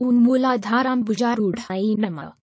उन्मूलाधाराम्बुजारूढाय नम